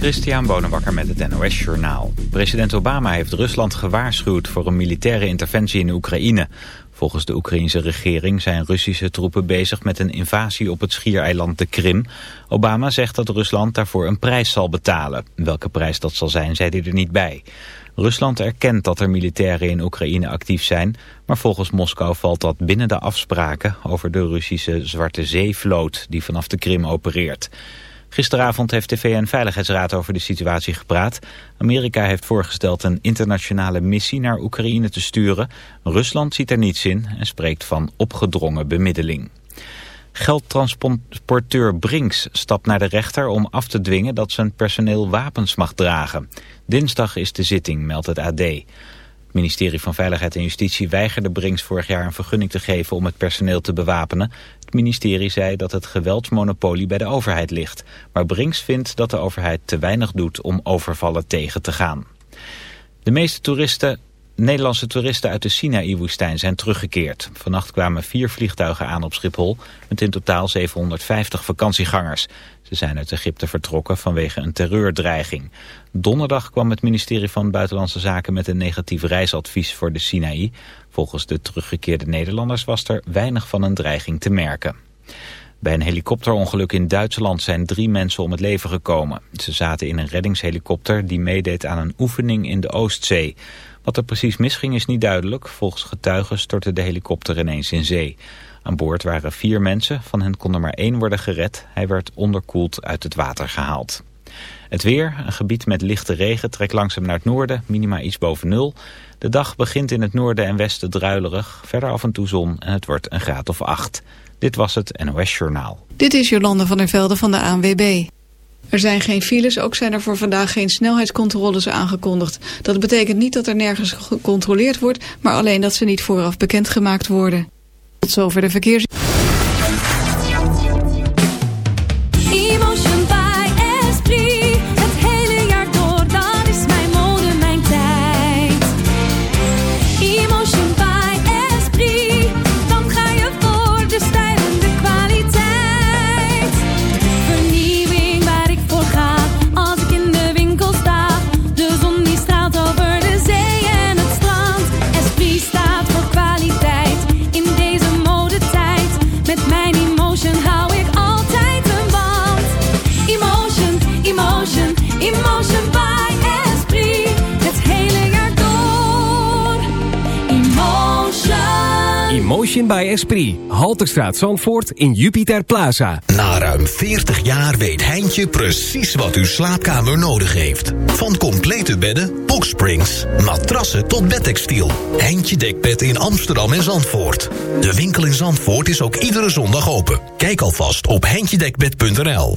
Christian Bonenbakker met het NOS Journaal. President Obama heeft Rusland gewaarschuwd voor een militaire interventie in Oekraïne. Volgens de Oekraïnse regering zijn Russische troepen bezig met een invasie op het schiereiland de Krim. Obama zegt dat Rusland daarvoor een prijs zal betalen. Welke prijs dat zal zijn, zei hij er niet bij. Rusland erkent dat er militairen in Oekraïne actief zijn, maar volgens Moskou valt dat binnen de afspraken over de Russische Zwarte Zeevloot die vanaf de Krim opereert. Gisteravond heeft de VN-veiligheidsraad over de situatie gepraat. Amerika heeft voorgesteld een internationale missie naar Oekraïne te sturen. Rusland ziet er niets in en spreekt van opgedrongen bemiddeling. Geldtransporteur Brinks stapt naar de rechter om af te dwingen dat zijn personeel wapens mag dragen. Dinsdag is de zitting, meldt het AD. Het ministerie van Veiligheid en Justitie weigerde Brinks vorig jaar een vergunning te geven om het personeel te bewapenen. Het ministerie zei dat het geweldsmonopolie bij de overheid ligt. Maar Brinks vindt dat de overheid te weinig doet om overvallen tegen te gaan. De meeste toeristen Nederlandse toeristen uit de Sinaï-woestijn zijn teruggekeerd. Vannacht kwamen vier vliegtuigen aan op Schiphol met in totaal 750 vakantiegangers. Ze zijn uit Egypte vertrokken vanwege een terreurdreiging. Donderdag kwam het ministerie van Buitenlandse Zaken met een negatief reisadvies voor de Sinaï. Volgens de teruggekeerde Nederlanders was er weinig van een dreiging te merken. Bij een helikopterongeluk in Duitsland zijn drie mensen om het leven gekomen. Ze zaten in een reddingshelikopter die meedeed aan een oefening in de Oostzee. Wat er precies misging is niet duidelijk. Volgens getuigen stortte de helikopter ineens in zee. Aan boord waren vier mensen, van hen kon er maar één worden gered. Hij werd onderkoeld uit het water gehaald. Het weer, een gebied met lichte regen, trekt langzaam naar het noorden, minima iets boven nul. De dag begint in het noorden en westen druilerig, verder af en toe zon en het wordt een graad of acht. Dit was het NOS Journaal. Dit is Jolande van der Velde van de ANWB. Er zijn geen files, ook zijn er voor vandaag geen snelheidscontroles aangekondigd. Dat betekent niet dat er nergens gecontroleerd wordt, maar alleen dat ze niet vooraf bekendgemaakt worden. Tot zover de verkeers... Esprit. Halterstraat Zandvoort in Jupiter Plaza. Na ruim 40 jaar weet Heintje precies wat uw slaapkamer nodig heeft. Van complete bedden, boxsprings, matrassen tot bedtextiel. Heintje Dekbed in Amsterdam en Zandvoort. De winkel in Zandvoort is ook iedere zondag open. Kijk alvast op heintjedekbed.nl.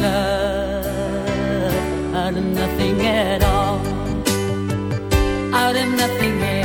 love out of nothing at all, out of nothing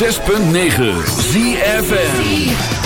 106.9 ZFN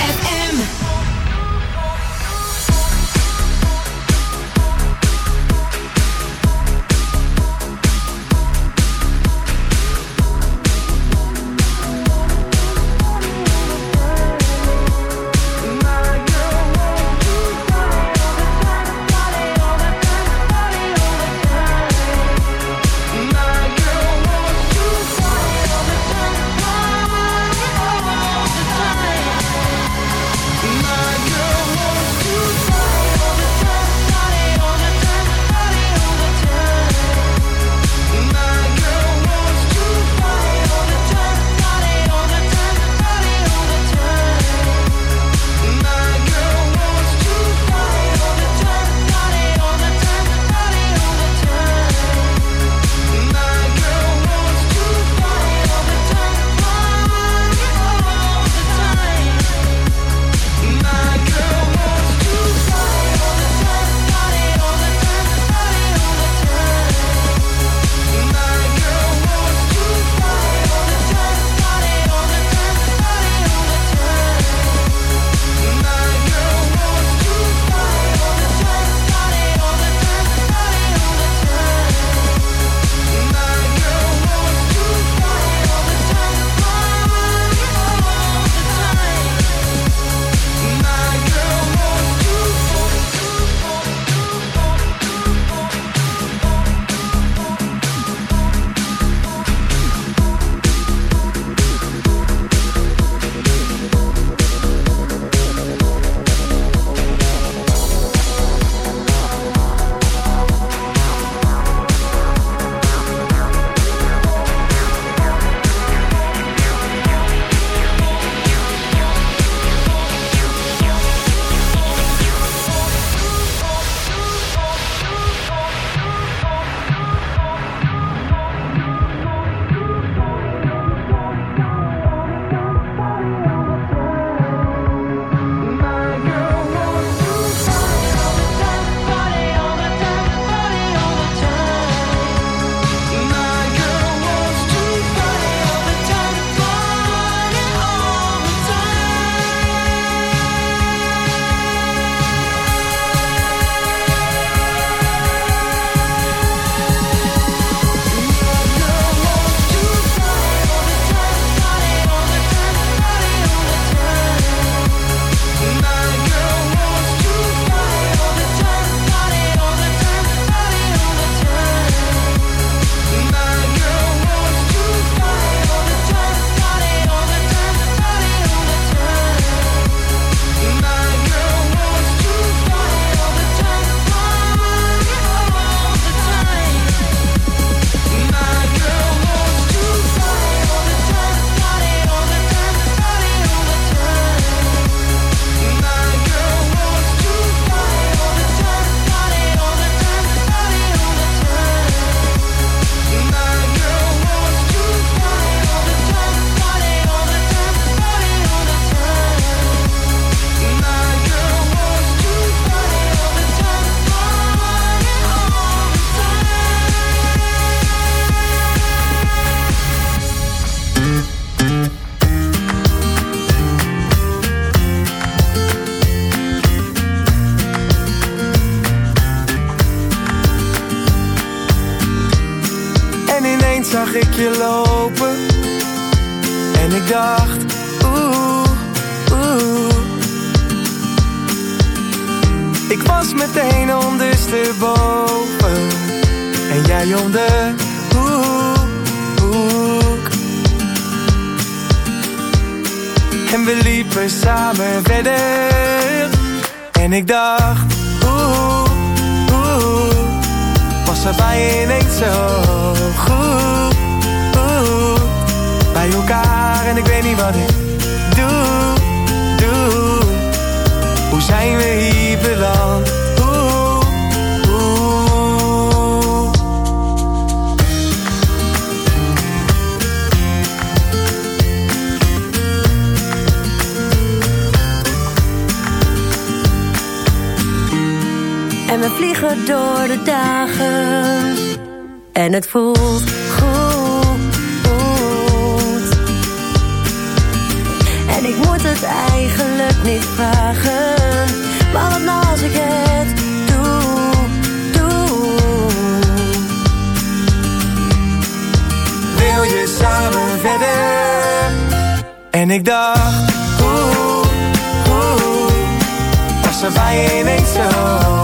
niet vragen. Maar wat nou als ik het doe, doe? Wil je samen verder? En ik dacht, hoe, hoe, was er bij je zo?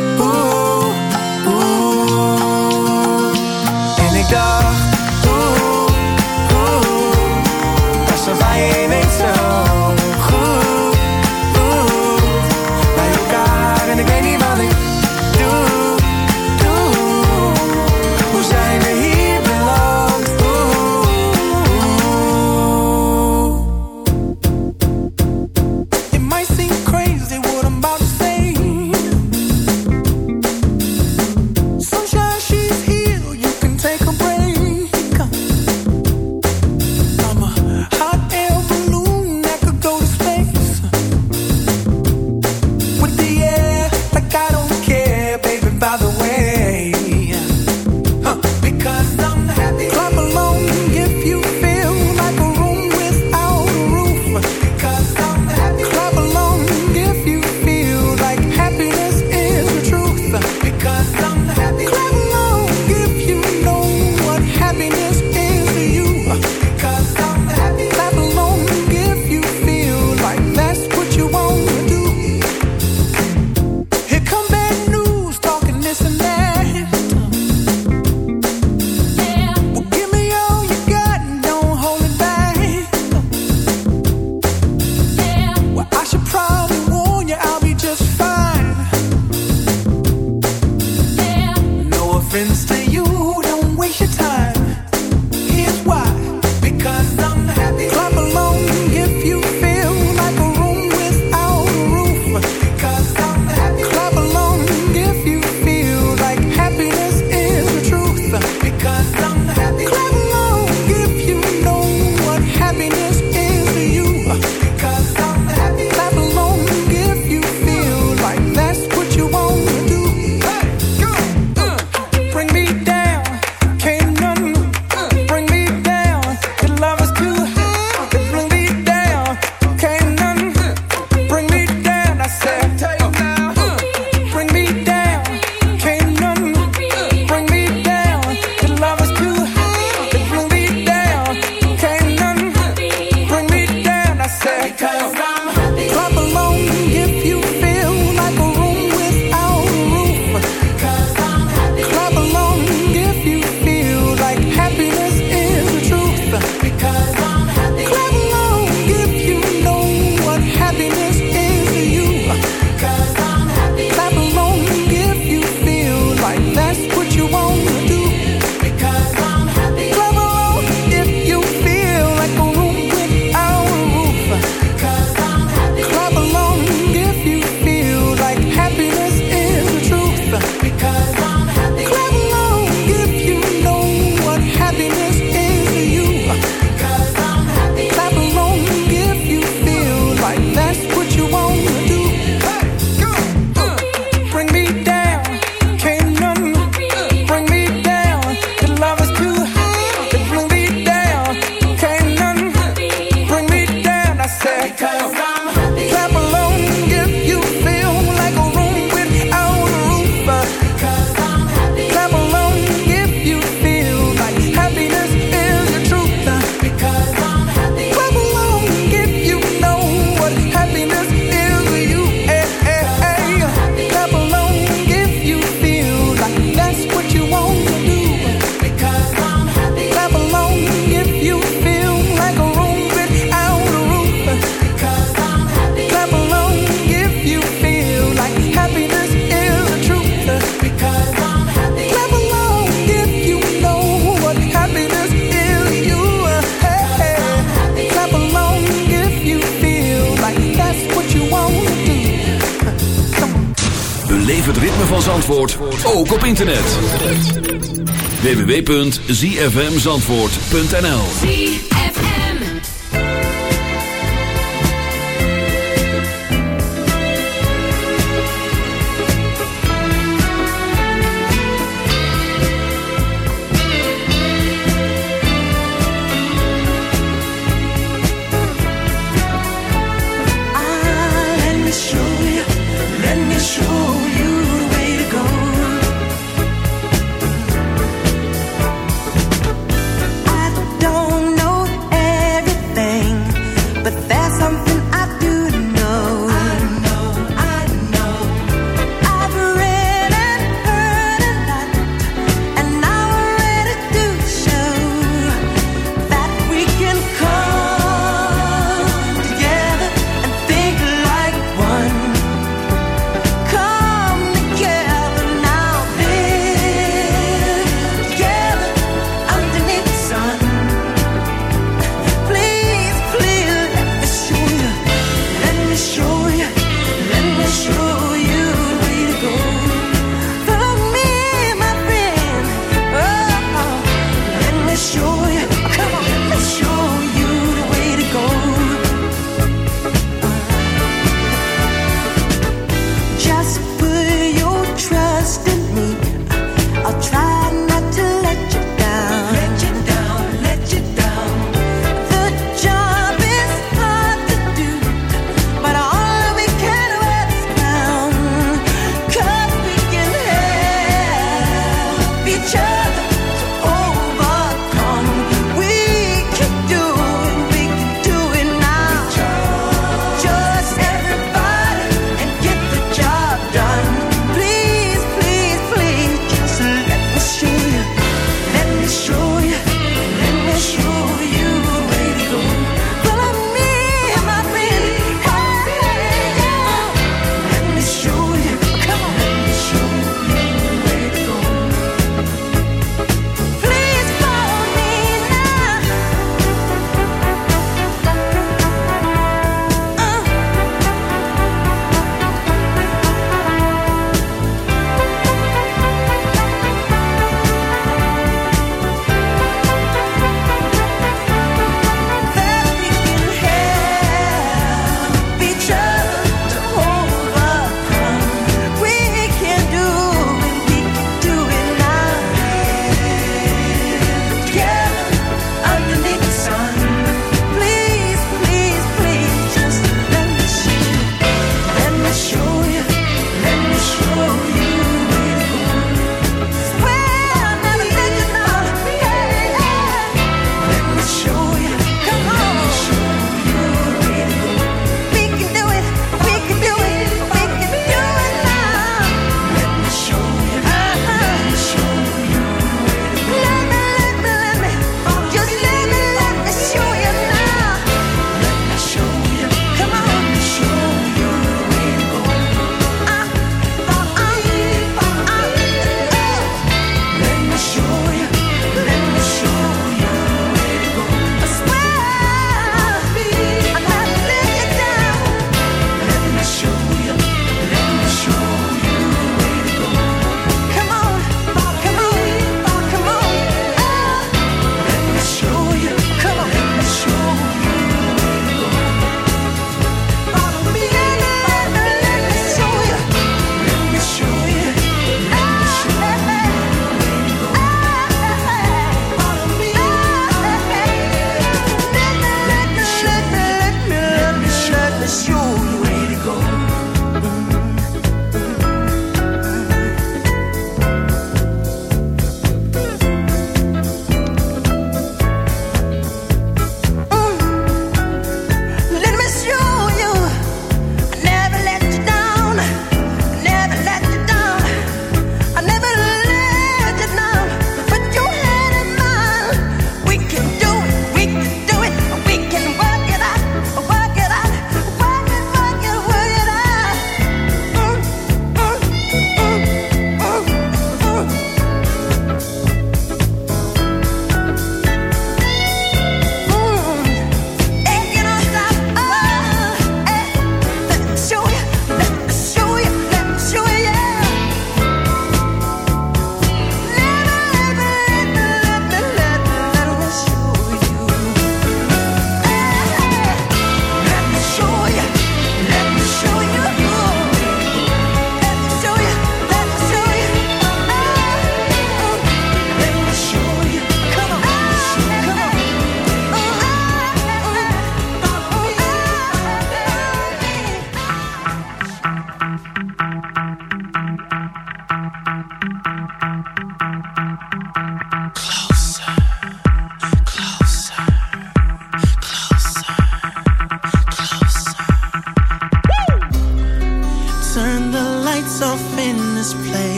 www.zfmzandvoort.nl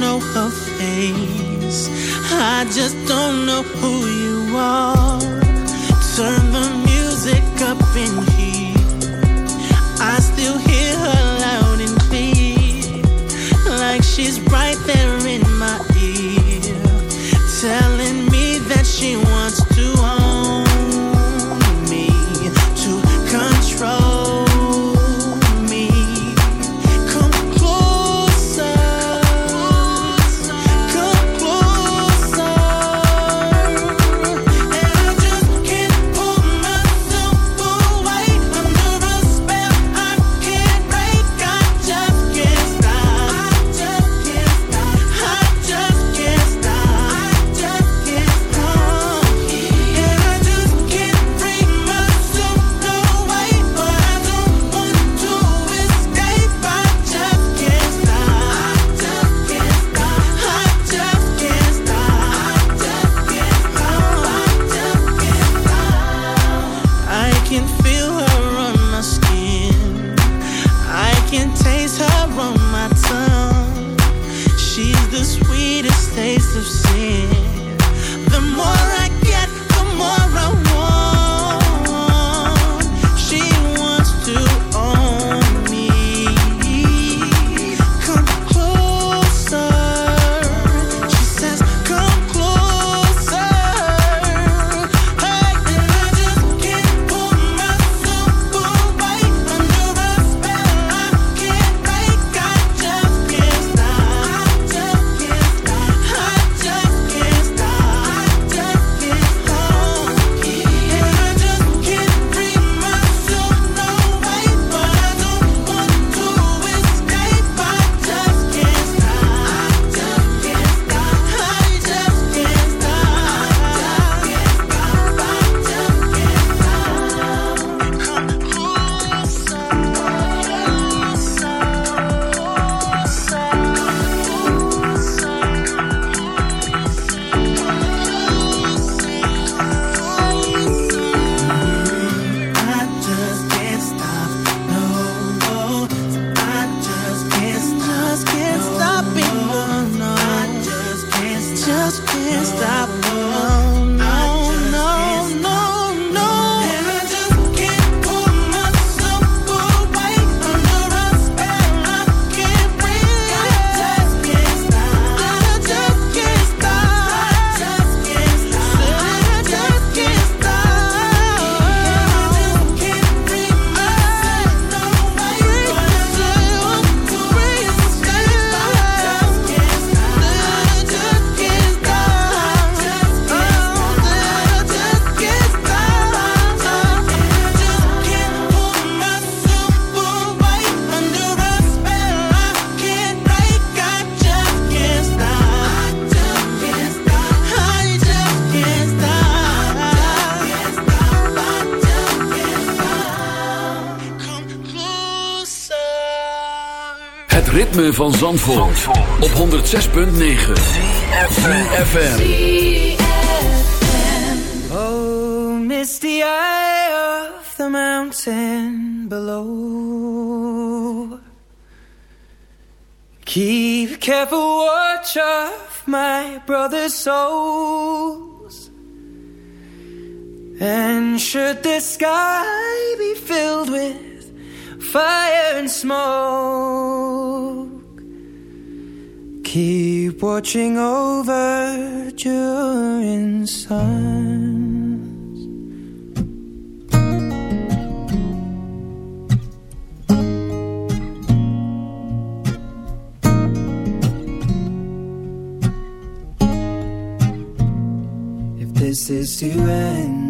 know her face. I just don't know who you are. ritme van Zandvoort, Zandvoort. op 106.9 CFFM Oh, misty eye of the mountain below. Keep careful watch of my brother's souls. And should the sky be filled with fire and smoke. Keep watching over during suns. If this is to end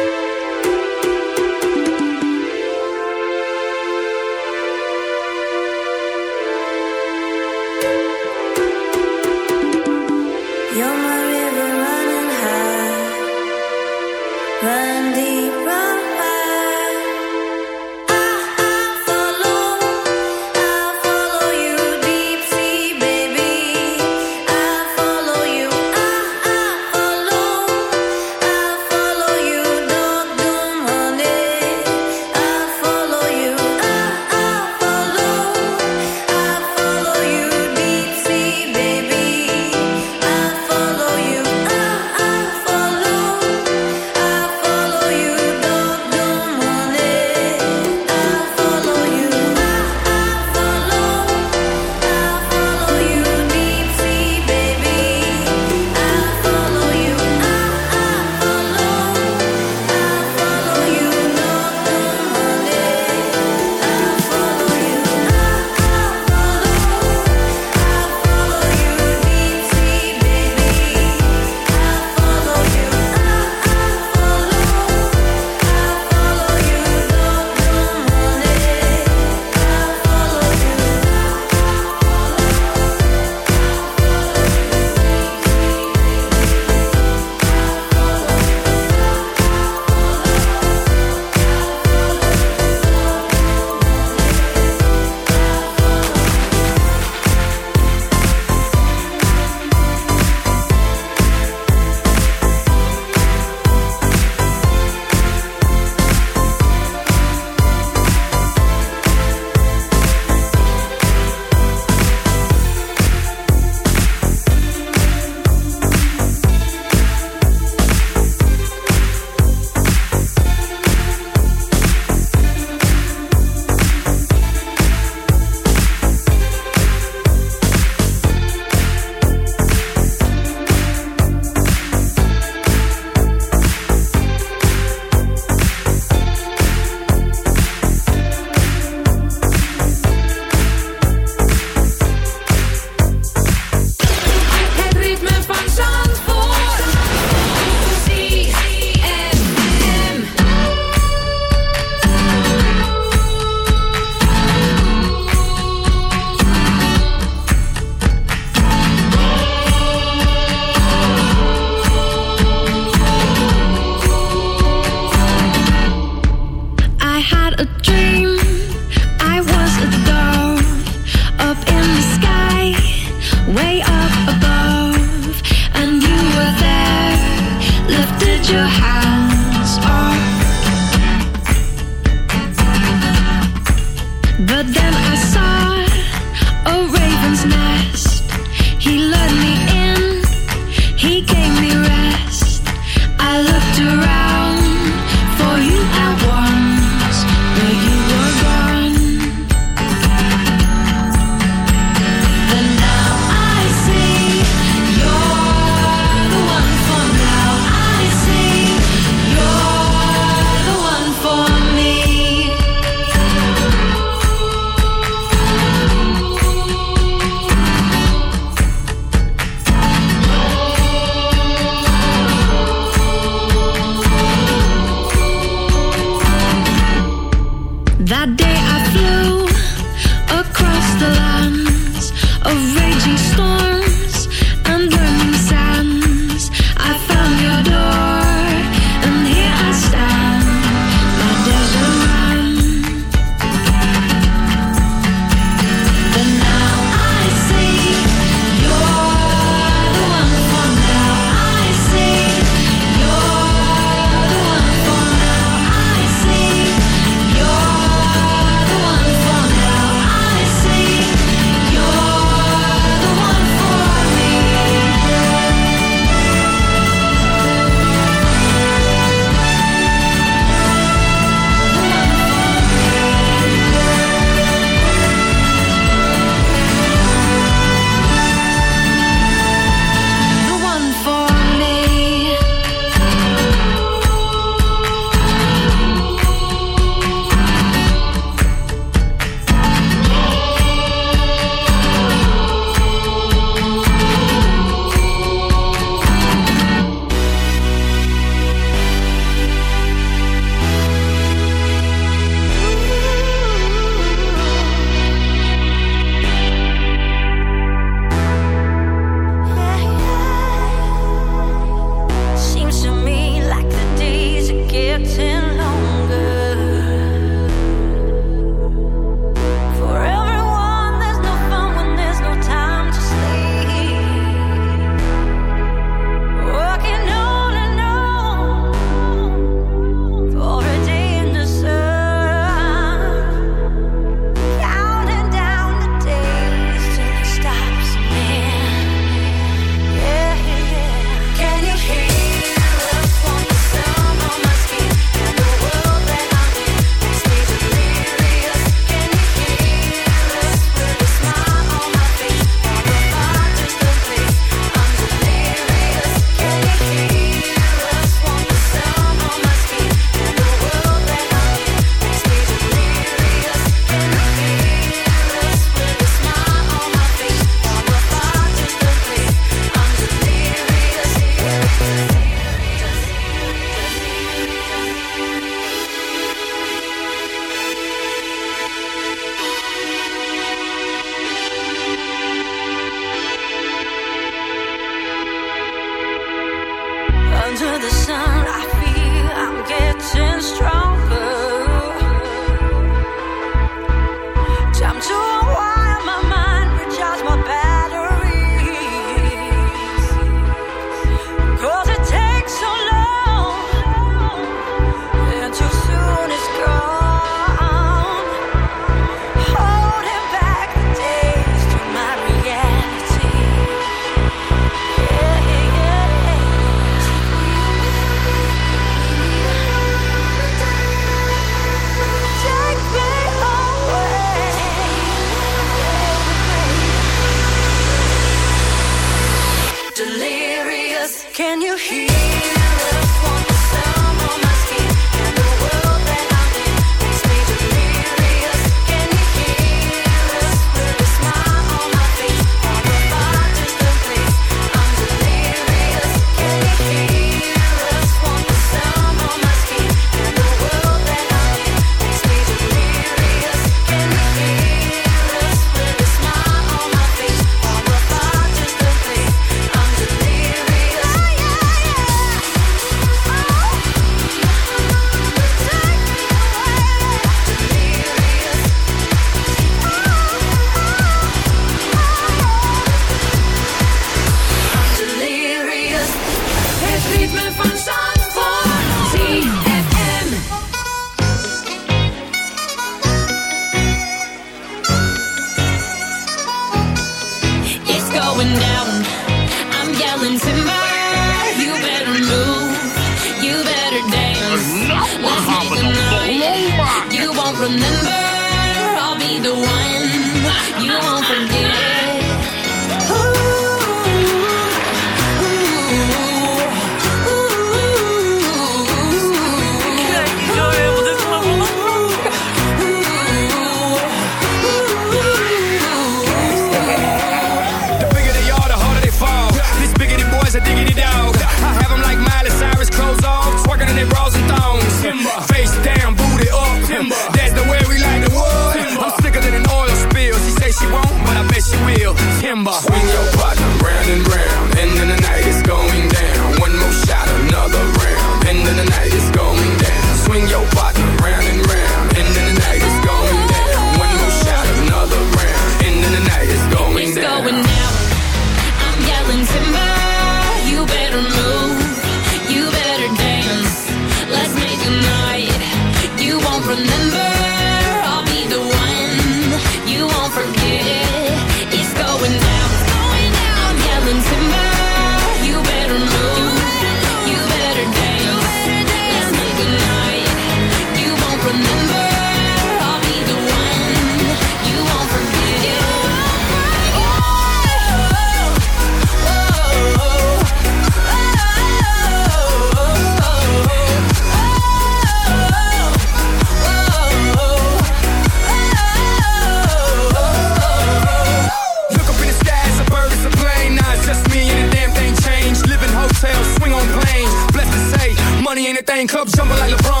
Cup jumping like LeBron.